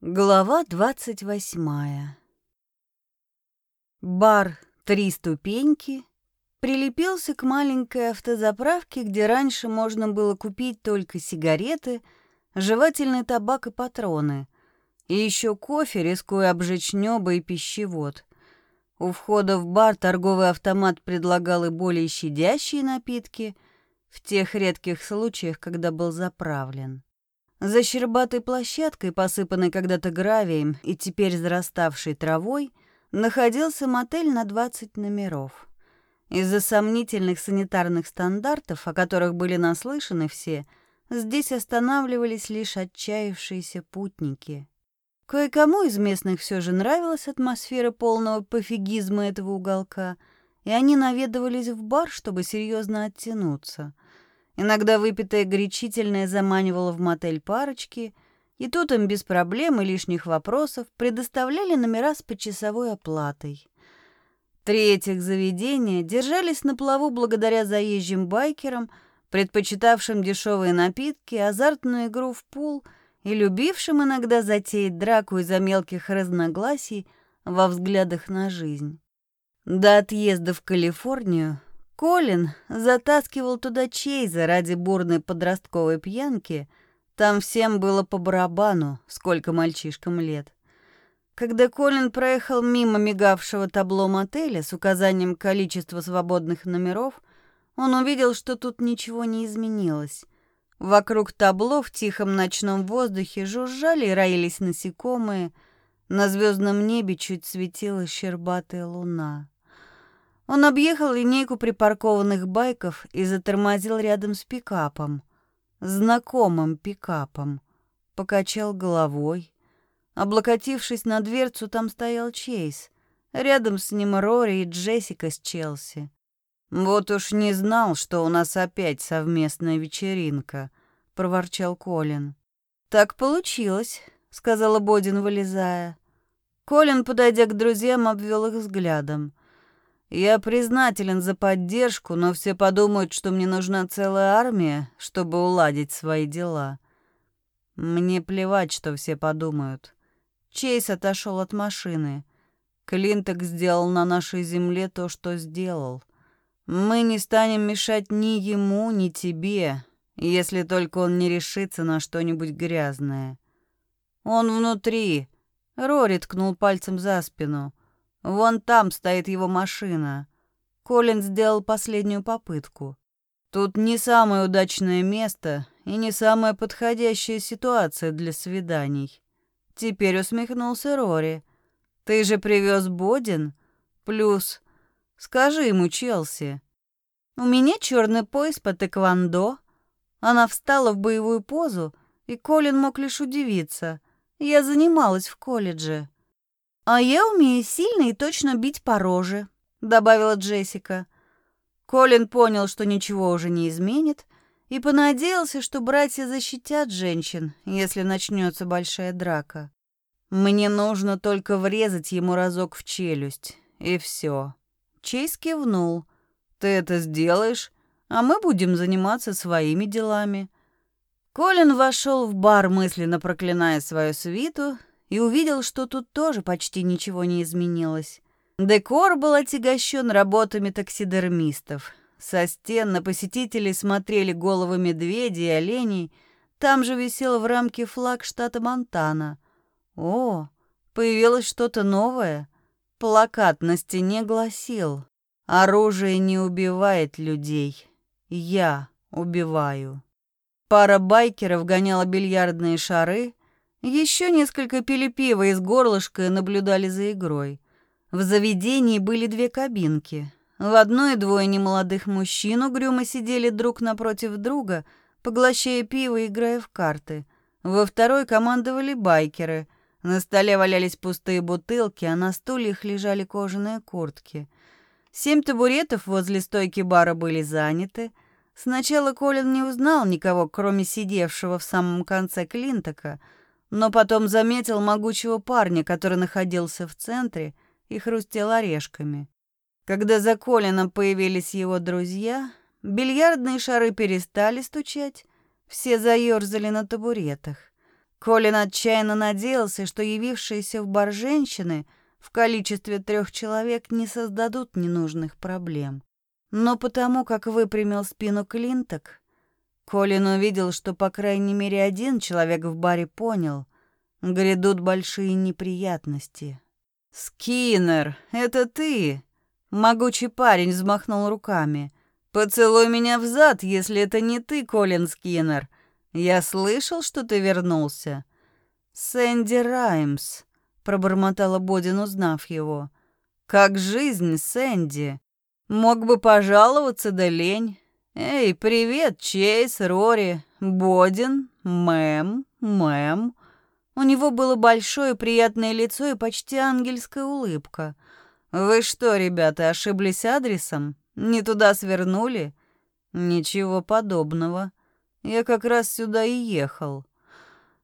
Глава двадцать восьмая. Бар «Три ступеньки» прилепился к маленькой автозаправке, где раньше можно было купить только сигареты, жевательный табак и патроны, и еще кофе, рискуя обжечь небо и пищевод. У входа в бар торговый автомат предлагал и более щадящие напитки, в тех редких случаях, когда был заправлен. За щербатой площадкой, посыпанной когда-то гравием и теперь зараставшей травой, находился мотель на 20 номеров. Из-за сомнительных санитарных стандартов, о которых были наслышаны все, здесь останавливались лишь отчаявшиеся путники. Кое-кому из местных все же нравилась атмосфера полного пофигизма этого уголка, и они наведывались в бар, чтобы серьезно оттянуться — Иногда выпитое горячительное заманивало в мотель парочки, и тут им без проблем и лишних вопросов предоставляли номера с почасовой оплатой. Три этих заведения держались на плаву благодаря заезжим байкерам, предпочитавшим дешевые напитки, азартную игру в пул и любившим иногда затеять драку из-за мелких разногласий во взглядах на жизнь. До отъезда в Калифорнию Колин затаскивал туда Чейза ради бурной подростковой пьянки. Там всем было по барабану, сколько мальчишкам лет. Когда Колин проехал мимо мигавшего табло мотеля с указанием количества свободных номеров, он увидел, что тут ничего не изменилось. Вокруг табло в тихом ночном воздухе жужжали и роились насекомые. На звездном небе чуть светила щербатая луна. Он объехал линейку припаркованных байков и затормозил рядом с пикапом. Знакомым пикапом. Покачал головой. Облокотившись на дверцу, там стоял Чейз. Рядом с ним Рори и Джессика с Челси. «Вот уж не знал, что у нас опять совместная вечеринка», — проворчал Колин. «Так получилось», — сказала Бодин, вылезая. Колин, подойдя к друзьям, обвел их взглядом. Я признателен за поддержку, но все подумают, что мне нужна целая армия, чтобы уладить свои дела. Мне плевать, что все подумают. Чейз отошел от машины. Клинток сделал на нашей земле то, что сделал. Мы не станем мешать ни ему, ни тебе, если только он не решится на что-нибудь грязное. Он внутри. Рори ткнул пальцем за спину. Вон там стоит его машина. Колин сделал последнюю попытку. Тут не самое удачное место и не самая подходящая ситуация для свиданий. Теперь усмехнулся Рори. Ты же привез Бодин? Плюс, скажи ему, Челси. У меня черный пояс по тэквондо. Она встала в боевую позу, и Колин мог лишь удивиться. Я занималась в колледже. «А я умею сильно и точно бить по роже», — добавила Джессика. Колин понял, что ничего уже не изменит, и понадеялся, что братья защитят женщин, если начнется большая драка. «Мне нужно только врезать ему разок в челюсть, и все. Чейз кивнул. «Ты это сделаешь, а мы будем заниматься своими делами». Колин вошел в бар, мысленно проклиная свою свиту, и увидел, что тут тоже почти ничего не изменилось. Декор был отягощен работами таксидермистов. Со стен на посетителей смотрели головы медведей и оленей. Там же висел в рамке флаг штата Монтана. О, появилось что-то новое. Плакат на стене гласил «Оружие не убивает людей. Я убиваю». Пара байкеров гоняла бильярдные шары, еще несколько пили пиво из горлышка и наблюдали за игрой. В заведении были две кабинки. В одной двое немолодых мужчин угрюмо сидели друг напротив друга, поглощая пиво и играя в карты. Во второй командовали байкеры. На столе валялись пустые бутылки, а на стульях лежали кожаные куртки. Семь табуретов возле стойки бара были заняты. Сначала Колин не узнал никого, кроме сидевшего в самом конце Клинтока — но потом заметил могучего парня, который находился в центре и хрустел орешками. Когда за Колином появились его друзья, бильярдные шары перестали стучать, все заерзали на табуретах. Колин отчаянно надеялся, что явившиеся в бар женщины в количестве трех человек не создадут ненужных проблем. Но потому, как выпрямил спину Клинток, Колин увидел, что по крайней мере один человек в баре понял — грядут большие неприятности. «Скиннер, это ты!» Могучий парень взмахнул руками. «Поцелуй меня в зад, если это не ты, Колин Скиннер. Я слышал, что ты вернулся». «Сэнди Раймс», — пробормотала Бодин, узнав его. «Как жизнь, Сэнди? Мог бы пожаловаться, да лень. Эй, привет, Чейз, Рори, Бодин, мэм, мэм». У него было большое приятное лицо и почти ангельская улыбка. «Вы что, ребята, ошиблись адресом? Не туда свернули?» «Ничего подобного. Я как раз сюда и ехал».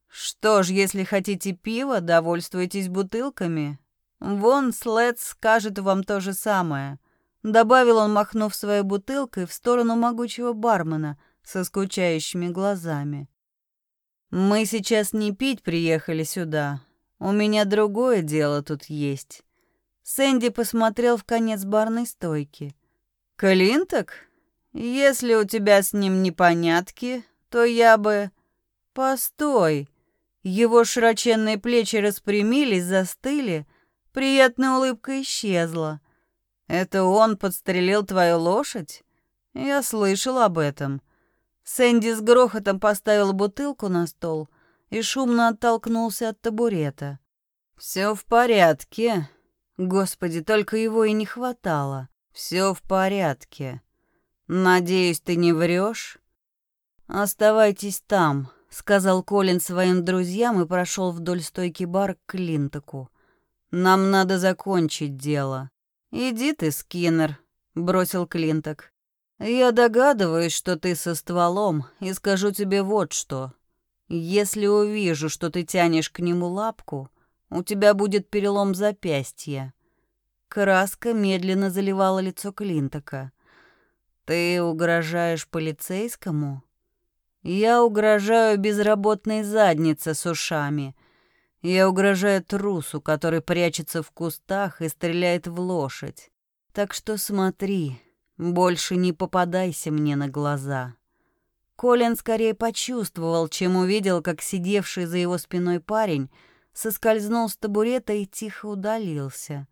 «Что ж, если хотите пива, довольствуйтесь бутылками. Вон Слэт скажет вам то же самое». Добавил он, махнув своей бутылкой в сторону могучего бармена со скучающими глазами. Мы сейчас не пить приехали сюда. У меня другое дело тут есть. Сэнди посмотрел в конец барной стойки. Клинток? Если у тебя с ним непонятки, то я бы... Постой. Его широченные плечи распрямились, застыли. Приятная улыбка исчезла. Это он подстрелил твою лошадь? Я слышал об этом. Сэнди с грохотом поставил бутылку на стол и шумно оттолкнулся от табурета. «Все в порядке. Господи, только его и не хватало. Все в порядке. Надеюсь, ты не врешь? Оставайтесь там», — сказал Колин своим друзьям и прошел вдоль стойки бар к Клинтоку. «Нам надо закончить дело. Иди ты, Скиннер», — бросил Клинток. «Я догадываюсь, что ты со стволом, и скажу тебе вот что. Если увижу, что ты тянешь к нему лапку, у тебя будет перелом запястья». Краска медленно заливала лицо Клинтока. «Ты угрожаешь полицейскому?» «Я угрожаю безработной заднице с ушами. Я угрожаю трусу, который прячется в кустах и стреляет в лошадь. Так что смотри, больше не попадайся мне на глаза. Колин скорее почувствовал, чем увидел, как сидевший за его спиной парень соскользнул с табурета и тихо удалился.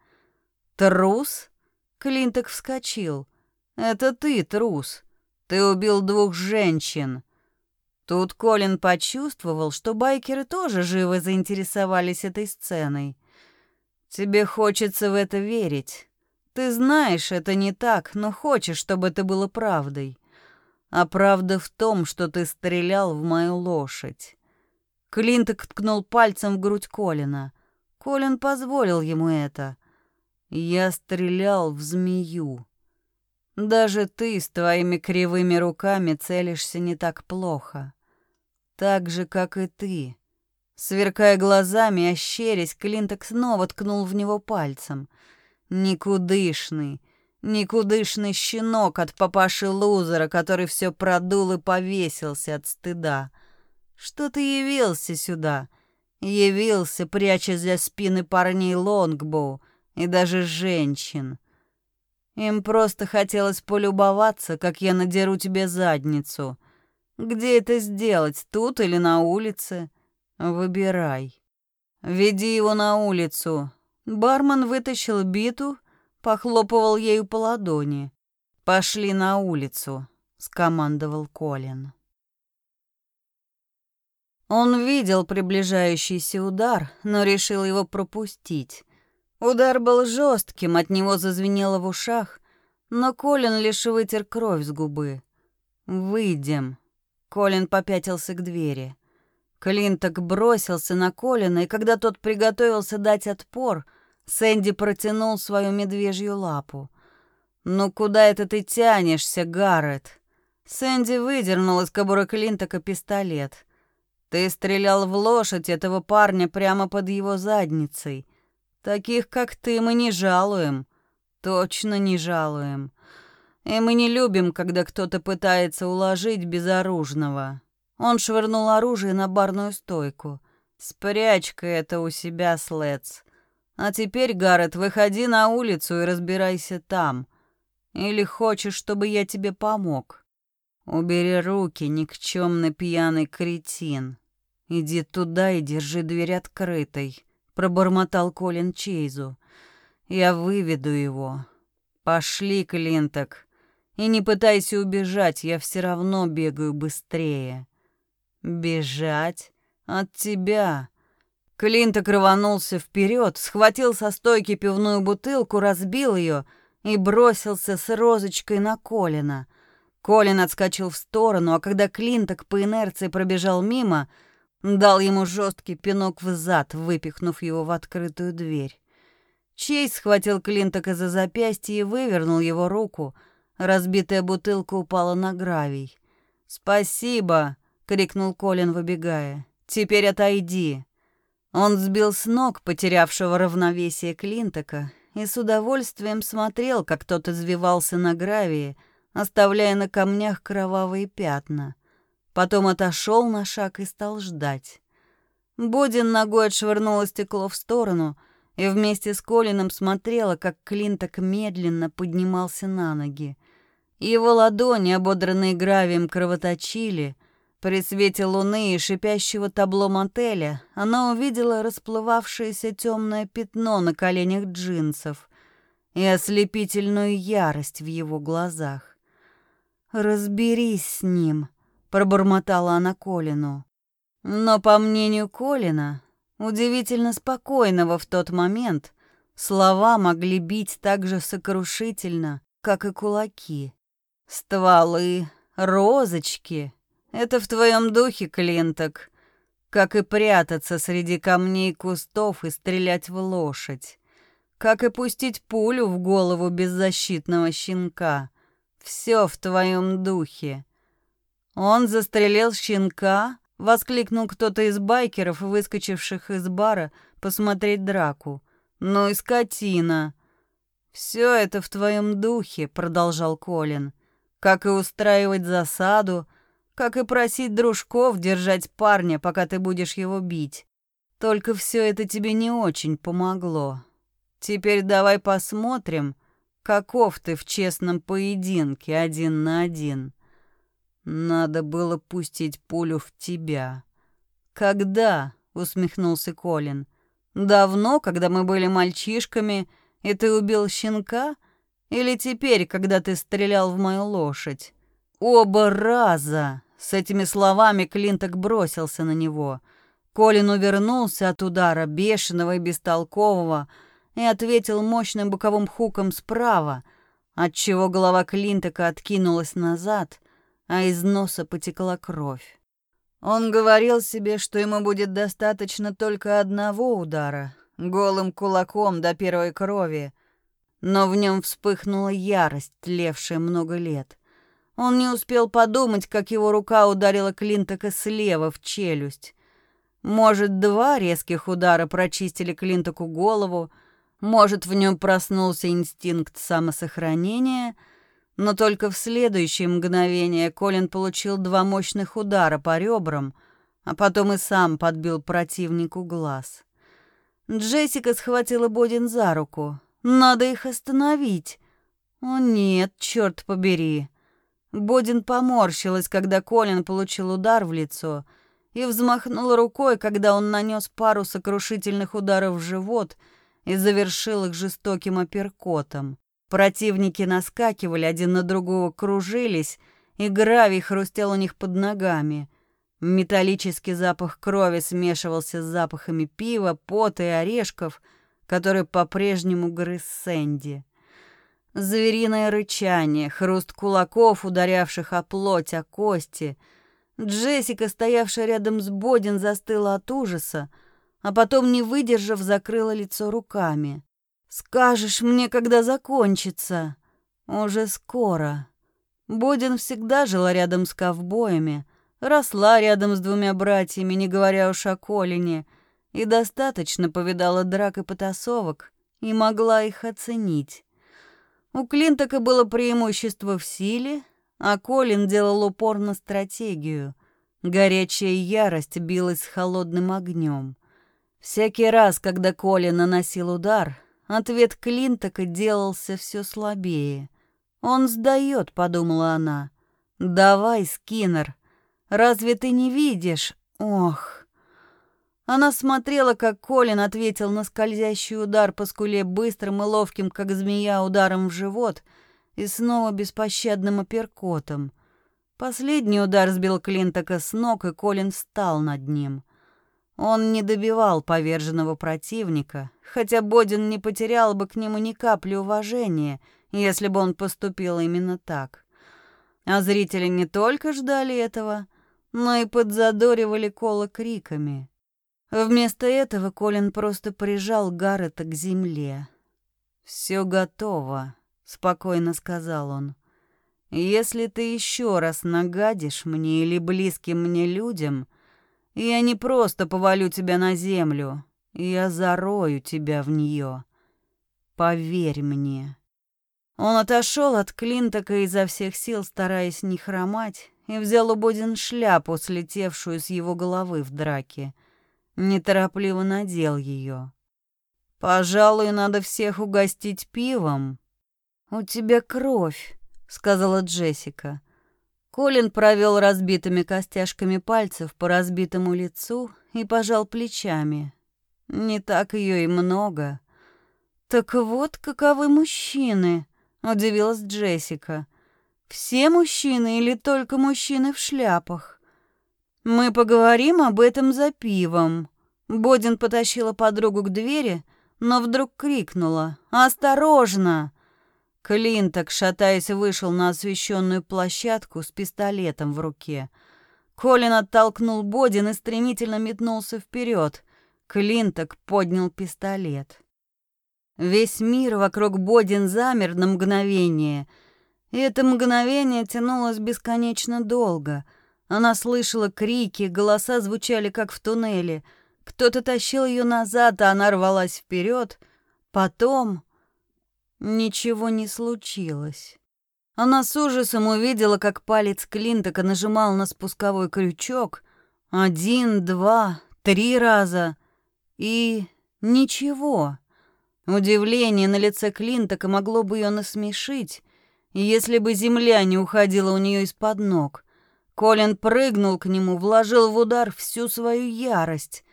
«Трус?» Клинток вскочил. «Это ты, трус. Ты убил двух женщин». Тут Колин почувствовал, что байкеры тоже живо заинтересовались этой сценой. «Тебе хочется в это верить. Ты знаешь, это не так, но хочешь, чтобы это было правдой. А правда в том, что ты стрелял в мою лошадь. Клинток ткнул пальцем в грудь Колина. Колин позволил ему это. Я стрелял в змею. Даже ты с твоими кривыми руками целишься не так плохо. Так же, как и ты. Сверкая глазами, ощерясь, Клинток снова ткнул в него пальцем — Никудышный, никудышный щенок от папаши-лузера, который все продул и повесился от стыда. Что ты явился сюда? Явился, прячась за спины парней Лонгбоу и даже женщин. Им просто хотелось полюбоваться, как я надеру тебе задницу. Где это сделать, тут или на улице? Выбирай. Веди его на улицу, Бармен вытащил биту, похлопывал ею по ладони. «Пошли на улицу», — скомандовал Колин. Он видел приближающийся удар, но решил его пропустить. Удар был жестким, от него зазвенело в ушах, но Колин лишь вытер кровь с губы. «Выйдем». Колин попятился к двери. Клинток бросился на Колина, и когда тот приготовился дать отпор, Сэнди протянул свою медвежью лапу. «Ну куда это ты тянешься, Гаррет?» Сэнди выдернул из кобуры Клинтока пистолет. «Ты стрелял в лошадь этого парня прямо под его задницей. Таких, как ты, мы не жалуем. Точно не жалуем. И мы не любим, когда кто-то пытается уложить безоружного. Он швырнул оружие на барную стойку. Спрячь-ка это у себя, Слэц. А теперь, Гаррет, выходи на улицу и разбирайся там. Или хочешь, чтобы я тебе помог? Убери руки, никчемный пьяный кретин. Иди туда и держи дверь открытой, пробормотал Колин Чейзу. Я выведу его. Пошли, Клинток. И не пытайся убежать, я все равно бегаю быстрее. Бежать от тебя. Клинток рванулся вперед, схватил со стойки пивную бутылку, разбил ее и бросился с розочкой на Колина. Колин отскочил в сторону, а когда Клинток по инерции пробежал мимо, дал ему жесткий пинок в зад, выпихнув его в открытую дверь. Чейз схватил Клинтока за запястье и вывернул его руку. Разбитая бутылка упала на гравий. «Спасибо!» — крикнул Колин, выбегая. «Теперь отойди!» Он сбил с ног потерявшего равновесие Клинтока и с удовольствием смотрел, как тот извивался на гравии, оставляя на камнях кровавые пятна. Потом отошел на шаг и стал ждать. Бодин ногой отшвырнула стекло в сторону и вместе с Колином смотрела, как Клинток медленно поднимался на ноги. Его ладони, ободранные гравием, кровоточили — при свете луны и шипящего табло мотеля она увидела расплывавшееся темное пятно на коленях джинсов и ослепительную ярость в его глазах. «Разберись с ним», — пробормотала она Колину. Но, по мнению Колина, удивительно спокойного в тот момент, слова могли бить так же сокрушительно, как и кулаки. Стволы, розочки, это в твоем духе, Клинток. Как и прятаться среди камней кустов и стрелять в лошадь. Как и пустить пулю в голову беззащитного щенка. Все в твоем духе. Он застрелил щенка, воскликнул кто-то из байкеров, выскочивших из бара, посмотреть драку. Ну и скотина. Все это в твоем духе, продолжал Колин. Как и устраивать засаду, как и просить дружков держать парня, пока ты будешь его бить. Только все это тебе не очень помогло. Теперь давай посмотрим, каков ты в честном поединке один на один. Надо было пустить пулю в тебя. Когда? усмехнулся Колин. Давно, когда мы были мальчишками, и ты убил щенка? Или теперь, когда ты стрелял в мою лошадь? Оба раза. С этими словами Клинток бросился на него. Колин увернулся от удара, бешеного и бестолкового, и ответил мощным боковым хуком справа, отчего голова Клинтока откинулась назад, а из носа потекла кровь. Он говорил себе, что ему будет достаточно только одного удара, голым кулаком до первой крови, но в нем вспыхнула ярость, тлевшая много лет. Он не успел подумать, как его рука ударила Клинтока слева в челюсть. Может, два резких удара прочистили Клинтоку голову, может, в нем проснулся инстинкт самосохранения, но только в следующее мгновение Колин получил два мощных удара по ребрам, а потом и сам подбил противнику глаз. Джессика схватила Бодин за руку. «Надо их остановить!» «О нет, черт побери!» Бодин поморщилась, когда Колин получил удар в лицо, и взмахнула рукой, когда он нанес пару сокрушительных ударов в живот и завершил их жестоким апперкотом. Противники наскакивали, один на другого кружились, и гравий хрустел у них под ногами. Металлический запах крови смешивался с запахами пива, пота и орешков, который по-прежнему грыз Сэнди. Звериное рычание, хруст кулаков, ударявших о плоть, о кости. Джессика, стоявшая рядом с Бодин, застыла от ужаса, а потом, не выдержав, закрыла лицо руками. «Скажешь мне, когда закончится?» «Уже скоро». Бодин всегда жила рядом с ковбоями, росла рядом с двумя братьями, не говоря уж о Колине, и достаточно повидала драк и потасовок, и могла их оценить. У Клинтока было преимущество в силе, а Колин делал упор на стратегию. Горячая ярость билась с холодным огнем. Всякий раз, когда Коля наносил удар, ответ Клинтока делался все слабее. «Он сдает», — подумала она. «Давай, Скиннер, разве ты не видишь? Ох!» Она смотрела, как Колин ответил на скользящий удар по скуле быстрым и ловким, как змея, ударом в живот и снова беспощадным апперкотом. Последний удар сбил Клинтока с ног, и Колин встал над ним. Он не добивал поверженного противника, хотя Бодин не потерял бы к нему ни капли уважения, если бы он поступил именно так. А зрители не только ждали этого, но и подзадоривали Кола криками. Вместо этого Колин просто прижал Гаррета к земле. «Все готово», — спокойно сказал он. «Если ты еще раз нагадишь мне или близким мне людям, я не просто повалю тебя на землю, я зарою тебя в нее. Поверь мне». Он отошел от Клинтока изо всех сил, стараясь не хромать, и взял у Бодин шляпу, слетевшую с его головы в драке — неторопливо надел ее. «Пожалуй, надо всех угостить пивом». «У тебя кровь», — сказала Джессика. Колин провел разбитыми костяшками пальцев по разбитому лицу и пожал плечами. Не так ее и много. «Так вот, каковы мужчины», — удивилась Джессика. «Все мужчины или только мужчины в шляпах?» «Мы поговорим об этом за пивом». Бодин потащила подругу к двери, но вдруг крикнула «Осторожно!». Клинток, шатаясь, вышел на освещенную площадку с пистолетом в руке. Колин оттолкнул Бодин и стремительно метнулся вперед. Клинток поднял пистолет. Весь мир вокруг Бодин замер на мгновение, и это мгновение тянулось бесконечно долго — она слышала крики, голоса звучали как в туннеле. Кто-то тащил ее назад, а она рвалась вперед. Потом ничего не случилось. Она с ужасом увидела, как палец Клинтока нажимал на спусковой крючок один, два, три раза. И ничего. Удивление на лице Клинтока могло бы ее насмешить, если бы земля не уходила у нее из-под ног. Колин прыгнул к нему, вложил в удар всю свою ярость.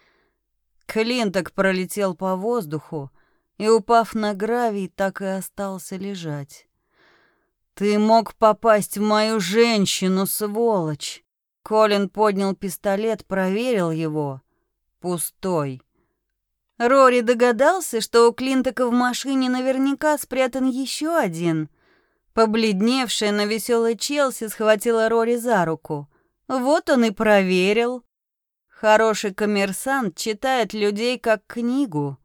Клинток пролетел по воздуху и, упав на гравий, так и остался лежать. «Ты мог попасть в мою женщину, сволочь!» Колин поднял пистолет, проверил его. Пустой. Рори догадался, что у Клинтока в машине наверняка спрятан еще один — Побледневшая, но веселая Челси схватила Рори за руку. Вот он и проверил. Хороший коммерсант читает людей как книгу.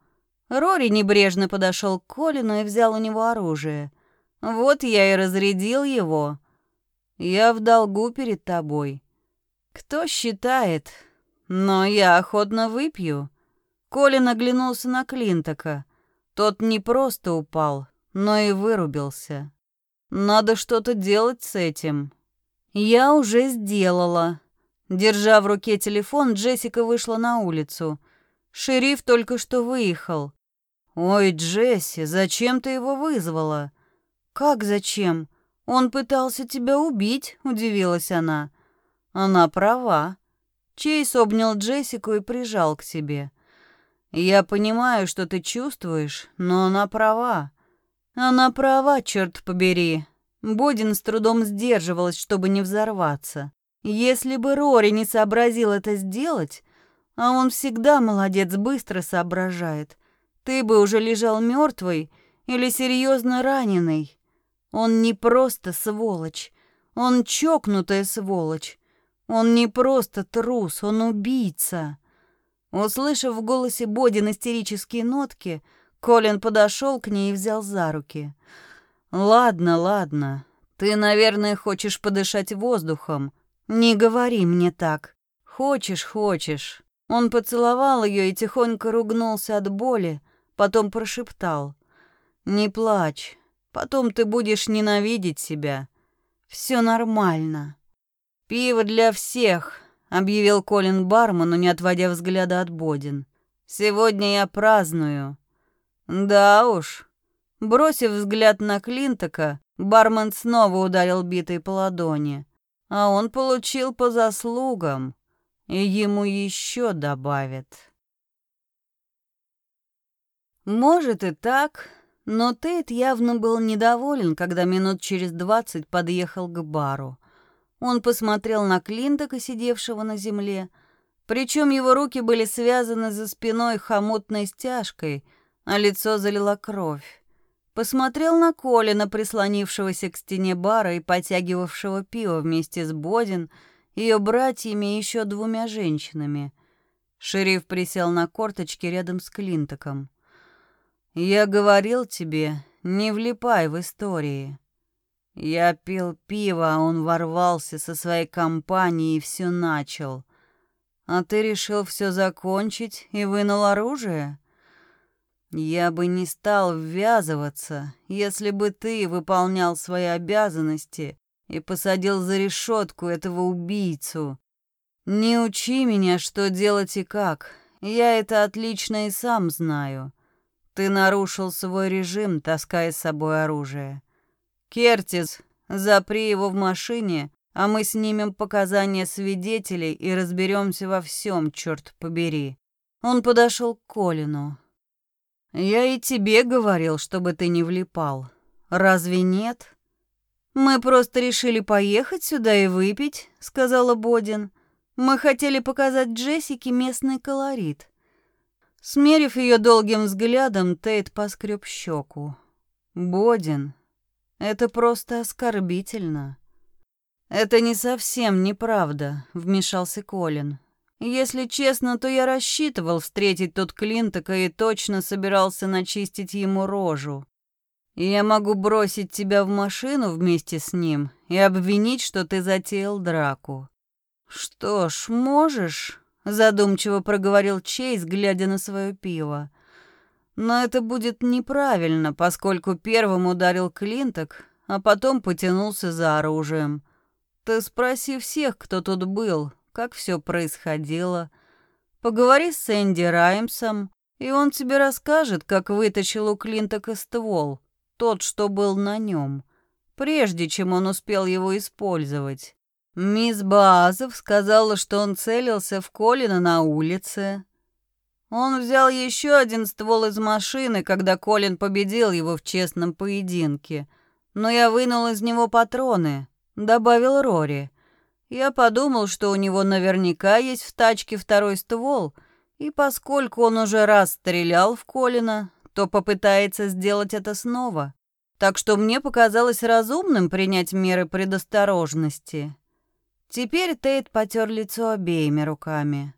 Рори небрежно подошел к Колину и взял у него оружие. Вот я и разрядил его. Я в долгу перед тобой. Кто считает? Но я охотно выпью. Колин оглянулся на Клинтока. Тот не просто упал, но и вырубился. Надо что-то делать с этим. Я уже сделала. Держа в руке телефон, Джессика вышла на улицу. Шериф только что выехал. Ой, Джесси, зачем ты его вызвала? Как зачем? Он пытался тебя убить, удивилась она. Она права. Чейз обнял Джессику и прижал к себе. Я понимаю, что ты чувствуешь, но она права. Она права, черт побери. Бодин с трудом сдерживалась, чтобы не взорваться. Если бы Рори не сообразил это сделать, а он всегда молодец, быстро соображает, ты бы уже лежал мертвый или серьезно раненый. Он не просто сволочь, он чокнутая сволочь. Он не просто трус, он убийца. Услышав в голосе Бодин истерические нотки, Колин подошел к ней и взял за руки. «Ладно, ладно. Ты, наверное, хочешь подышать воздухом. Не говори мне так. Хочешь, хочешь». Он поцеловал ее и тихонько ругнулся от боли, потом прошептал. «Не плачь. Потом ты будешь ненавидеть себя. Все нормально. Пиво для всех. — объявил Колин бармену, не отводя взгляда от Бодин. «Сегодня я праздную». «Да уж». Бросив взгляд на Клинтока, бармен снова ударил битой по ладони. А он получил по заслугам, и ему еще добавят. Может и так, но Тейт явно был недоволен, когда минут через двадцать подъехал к бару. Он посмотрел на Клинтока, сидевшего на земле, причем его руки были связаны за спиной хомутной стяжкой, а лицо залило кровь. Посмотрел на Колина, прислонившегося к стене бара и потягивавшего пиво вместе с Бодин, ее братьями и еще двумя женщинами. Шериф присел на корточки рядом с Клинтоком. «Я говорил тебе, не влипай в истории. Я пил пиво, а он ворвался со своей компанией и все начал. А ты решил все закончить и вынул оружие?» Я бы не стал ввязываться, если бы ты выполнял свои обязанности и посадил за решетку этого убийцу. Не учи меня, что делать и как. Я это отлично и сам знаю. Ты нарушил свой режим, таская с собой оружие. Кертис, запри его в машине, а мы снимем показания свидетелей и разберемся во всем, черт побери. Он подошел к Колину. «Я и тебе говорил, чтобы ты не влипал. Разве нет?» «Мы просто решили поехать сюда и выпить», — сказала Бодин. «Мы хотели показать Джессике местный колорит». Смерив ее долгим взглядом, Тейт поскреб щеку. «Бодин, это просто оскорбительно». «Это не совсем неправда», — вмешался Колин. Если честно, то я рассчитывал встретить тут Клинтока и точно собирался начистить ему рожу. Я могу бросить тебя в машину вместе с ним и обвинить, что ты затеял драку. Что ж, можешь, задумчиво проговорил Чейз, глядя на свое пиво. Но это будет неправильно, поскольку первым ударил Клинток, а потом потянулся за оружием. Ты спроси всех, кто тут был, как все происходило. Поговори с Энди Раймсом, и он тебе расскажет, как вытащил у Клинтока ствол, тот, что был на нем, прежде чем он успел его использовать. Мисс Баазов сказала, что он целился в Колина на улице. Он взял еще один ствол из машины, когда Колин победил его в честном поединке. Но я вынул из него патроны, добавил Рори. Я подумал, что у него наверняка есть в тачке второй ствол, и поскольку он уже раз стрелял в Колина, то попытается сделать это снова. Так что мне показалось разумным принять меры предосторожности. Теперь Тейт потер лицо обеими руками.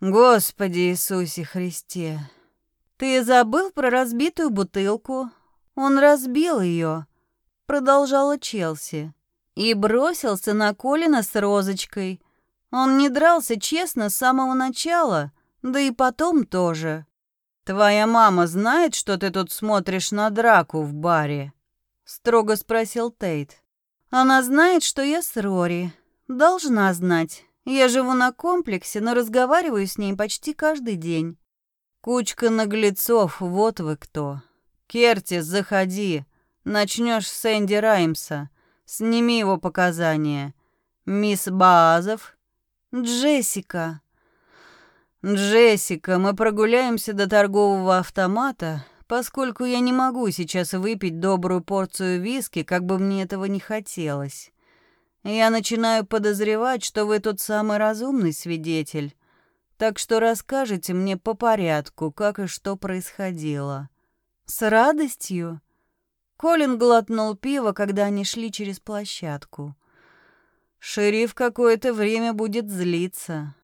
«Господи Иисусе Христе! Ты забыл про разбитую бутылку? Он разбил ее», — продолжала Челси и бросился на Колина с розочкой. Он не дрался честно с самого начала, да и потом тоже. «Твоя мама знает, что ты тут смотришь на драку в баре?» — строго спросил Тейт. «Она знает, что я с Рори. Должна знать. Я живу на комплексе, но разговариваю с ней почти каждый день». «Кучка наглецов, вот вы кто. Кертис, заходи. Начнешь с Энди Раймса. Сними его показания. Мисс Баазов. Джессика. Джессика, мы прогуляемся до торгового автомата, поскольку я не могу сейчас выпить добрую порцию виски, как бы мне этого не хотелось. Я начинаю подозревать, что вы тот самый разумный свидетель. Так что расскажите мне по порядку, как и что происходило. С радостью. Колин глотнул пиво, когда они шли через площадку. Шериф какое-то время будет злиться.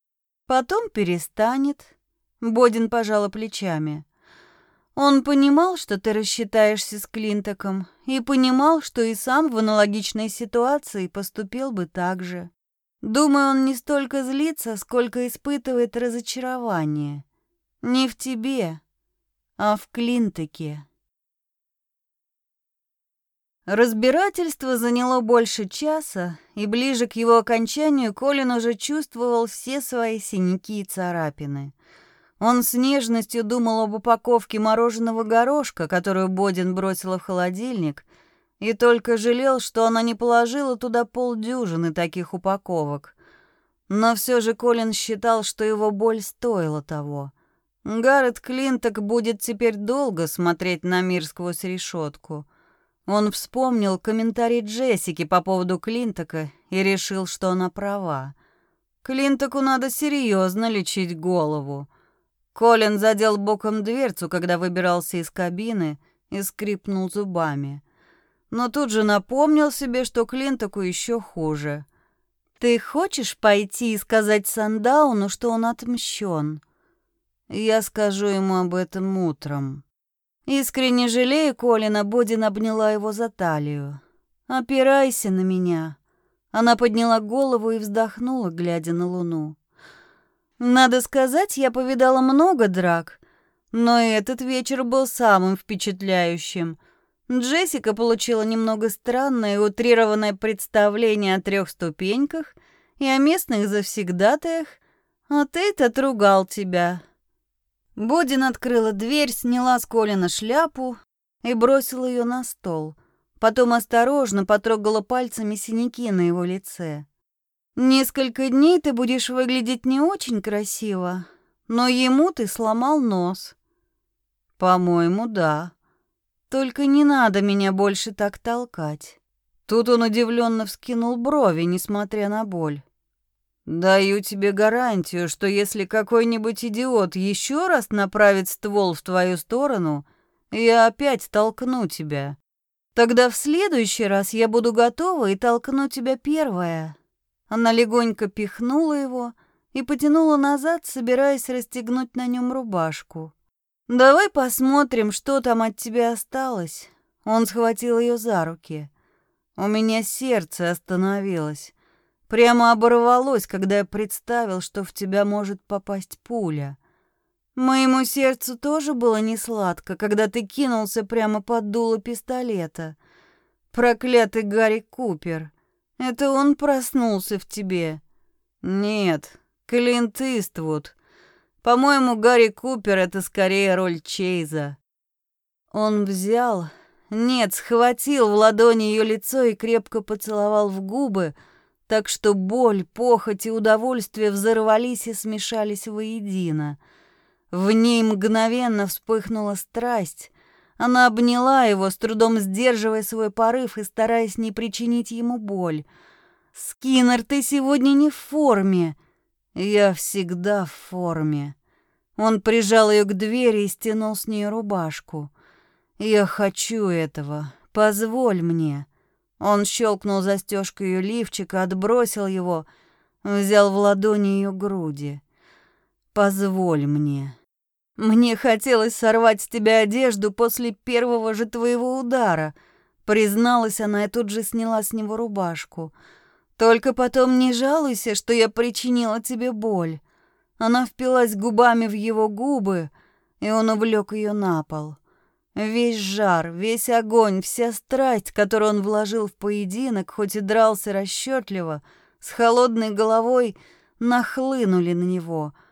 Потом перестанет. Бодин пожала плечами. Он понимал, что ты рассчитаешься с Клинтоком, и понимал, что и сам в аналогичной ситуации поступил бы так же. Думаю, он не столько злится, сколько испытывает разочарование. Не в тебе, а в Клинтоке. Разбирательство заняло больше часа, и ближе к его окончанию Колин уже чувствовал все свои синяки и царапины. Он с нежностью думал об упаковке мороженого горошка, которую Бодин бросила в холодильник, и только жалел, что она не положила туда полдюжины таких упаковок. Но все же Колин считал, что его боль стоила того. Гаррет Клинток будет теперь долго смотреть на мир сквозь решетку. Он вспомнил комментарий Джессики по поводу Клинтока и решил, что она права. Клинтоку надо серьезно лечить голову. Колин задел боком дверцу, когда выбирался из кабины, и скрипнул зубами. Но тут же напомнил себе, что Клинтоку еще хуже. «Ты хочешь пойти и сказать Сандауну, что он отмщен?» «Я скажу ему об этом утром». Искренне жалея Колина, Бодин обняла его за талию. «Опирайся на меня». Она подняла голову и вздохнула, глядя на луну. Надо сказать, я повидала много драк, но этот вечер был самым впечатляющим. Джессика получила немного странное и утрированное представление о трех ступеньках и о местных завсегдатаях, а Тейт отругал тебя. Бодин открыла дверь, сняла с Колина шляпу и бросила ее на стол. Потом осторожно потрогала пальцами синяки на его лице. Несколько дней ты будешь выглядеть не очень красиво, но ему ты сломал нос. По-моему, да. Только не надо меня больше так толкать. Тут он удивленно вскинул брови, несмотря на боль. Даю тебе гарантию, что если какой-нибудь идиот еще раз направит ствол в твою сторону, я опять толкну тебя. Тогда в следующий раз я буду готова и толкну тебя первая. Она легонько пихнула его и потянула назад, собираясь расстегнуть на нем рубашку. «Давай посмотрим, что там от тебя осталось». Он схватил ее за руки. У меня сердце остановилось. Прямо оборвалось, когда я представил, что в тебя может попасть пуля. Моему сердцу тоже было не сладко, когда ты кинулся прямо под дуло пистолета. Проклятый Гарри Купер. Это он проснулся в тебе. Нет, Клинт Иствуд. По-моему, Гарри Купер — это скорее роль Чейза. Он взял... Нет, схватил в ладони ее лицо и крепко поцеловал в губы, так что боль, похоть и удовольствие взорвались и смешались воедино. В ней мгновенно вспыхнула страсть. Она обняла его, с трудом сдерживая свой порыв и стараясь не причинить ему боль. «Скиннер, ты сегодня не в форме!» «Я всегда в форме». Он прижал ее к двери и стянул с нее рубашку. «Я хочу этого. Позволь мне». Он щелкнул застежкой ее лифчика, отбросил его, взял в ладони ее груди. «Позволь мне». «Мне хотелось сорвать с тебя одежду после первого же твоего удара», призналась она и тут же сняла с него рубашку. «Только потом не жалуйся, что я причинила тебе боль». Она впилась губами в его губы, и он увлек ее на пол. Весь жар, весь огонь, вся страсть, которую он вложил в поединок, хоть и дрался расчетливо, с холодной головой, нахлынули на него —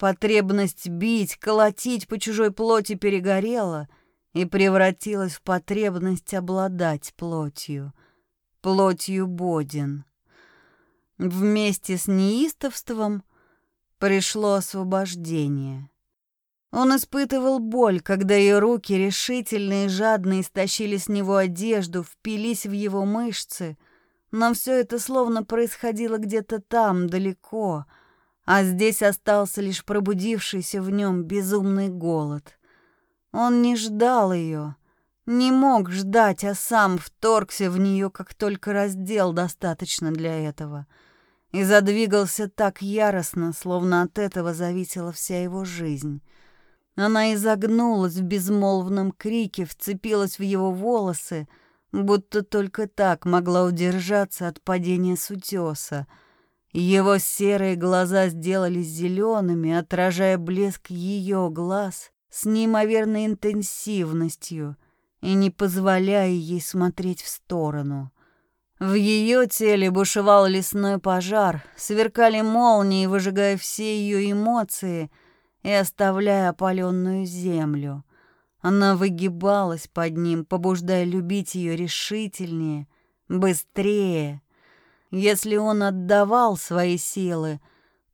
Потребность бить, колотить по чужой плоти перегорела и превратилась в потребность обладать плотью, плотью Бодин. Вместе с неистовством пришло освобождение. Он испытывал боль, когда ее руки, решительные и жадные, стащили с него одежду, впились в его мышцы, но все это словно происходило где-то там, далеко — а здесь остался лишь пробудившийся в нем безумный голод. Он не ждал ее, не мог ждать, а сам вторгся в нее, как только раздел достаточно для этого, и задвигался так яростно, словно от этого зависела вся его жизнь. Она изогнулась в безмолвном крике, вцепилась в его волосы, будто только так могла удержаться от падения с утеса, его серые глаза сделались зелеными, отражая блеск ее глаз с неимоверной интенсивностью. и не позволяя ей смотреть в сторону. В ее теле бушевал лесной пожар, сверкали молнии, выжигая все ее эмоции и оставляя опаленную землю. Она выгибалась под ним, побуждая любить ее решительнее, быстрее. Если он отдавал свои силы,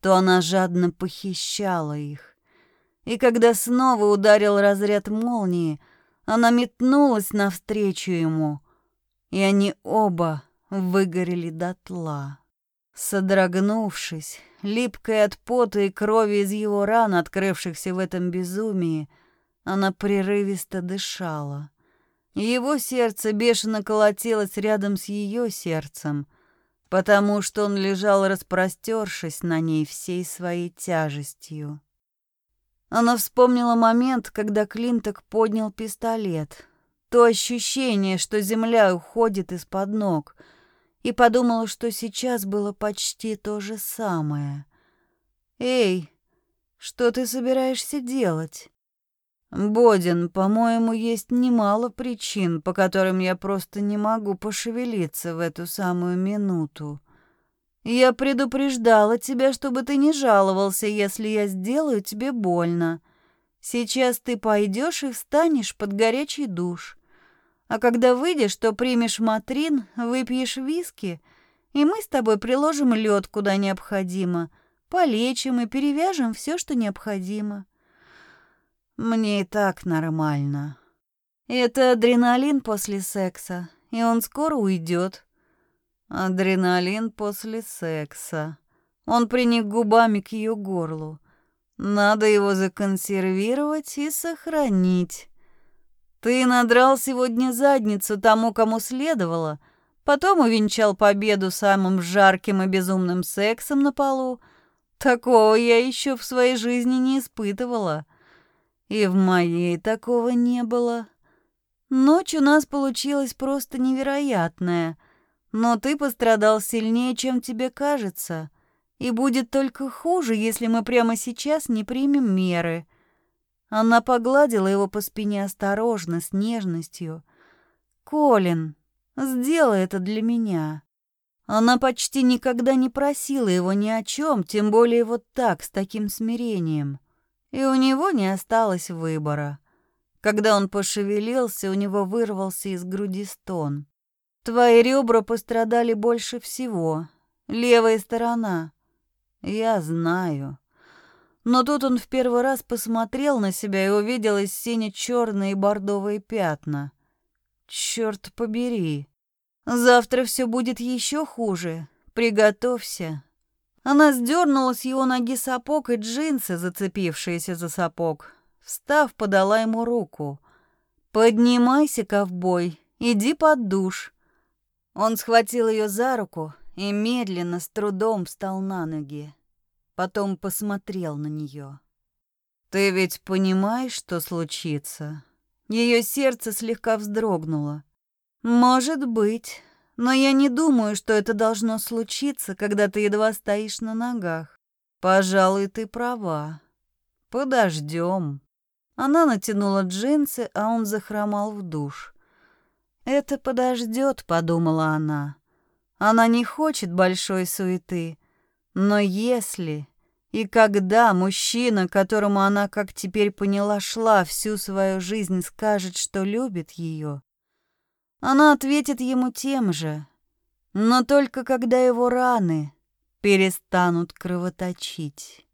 то она жадно похищала их. И когда снова ударил разряд молнии, она метнулась навстречу ему, и они оба выгорели дотла. Содрогнувшись, липкой от пота и крови из его ран, открывшихся в этом безумии, она прерывисто дышала. Его сердце бешено колотилось рядом с ее сердцем, потому что он лежал, распростершись на ней всей своей тяжестью. Она вспомнила момент, когда Клинток поднял пистолет. То ощущение, что земля уходит из-под ног. И подумала, что сейчас было почти то же самое. «Эй, что ты собираешься делать?» «Бодин, по-моему, есть немало причин, по которым я просто не могу пошевелиться в эту самую минуту. Я предупреждала тебя, чтобы ты не жаловался, если я сделаю тебе больно. Сейчас ты пойдешь и встанешь под горячий душ. А когда выйдешь, то примешь матрин, выпьешь виски, и мы с тобой приложим лед куда необходимо, полечим и перевяжем все, что необходимо. Мне и так нормально. Это адреналин после секса, и он скоро уйдет. Адреналин после секса. Он приник губами к ее горлу. Надо его законсервировать и сохранить. Ты надрал сегодня задницу тому, кому следовало, потом увенчал победу самым жарким и безумным сексом на полу. Такого я еще в своей жизни не испытывала. И в моей такого не было. Ночь у нас получилась просто невероятная — но ты пострадал сильнее, чем тебе кажется, и будет только хуже, если мы прямо сейчас не примем меры. Она погладила его по спине осторожно, с нежностью. Колин, сделай это для меня. Она почти никогда не просила его ни о чем, тем более вот так, с таким смирением. И у него не осталось выбора. Когда он пошевелился, у него вырвался из груди стон. Твои ребра пострадали больше всего. Левая сторона. Я знаю. Но тут он в первый раз посмотрел на себя и увидел из сине-черные бордовые пятна. Черт побери. Завтра все будет еще хуже. Приготовься. Она сдернула с его ноги сапог и джинсы, зацепившиеся за сапог. Встав, подала ему руку. «Поднимайся, ковбой, иди под душ. Он схватил ее за руку и медленно, с трудом встал на ноги. Потом посмотрел на нее. «Ты ведь понимаешь, что случится?» Ее сердце слегка вздрогнуло. «Может быть, но я не думаю, что это должно случиться, когда ты едва стоишь на ногах. Пожалуй, ты права. Подождем». Она натянула джинсы, а он захромал в душ. «Это подождет», — подумала она. Она не хочет большой суеты. Но если и когда мужчина, которому она, как теперь поняла, шла всю свою жизнь, скажет, что любит ее, она ответит ему тем же, но только когда его раны перестанут кровоточить.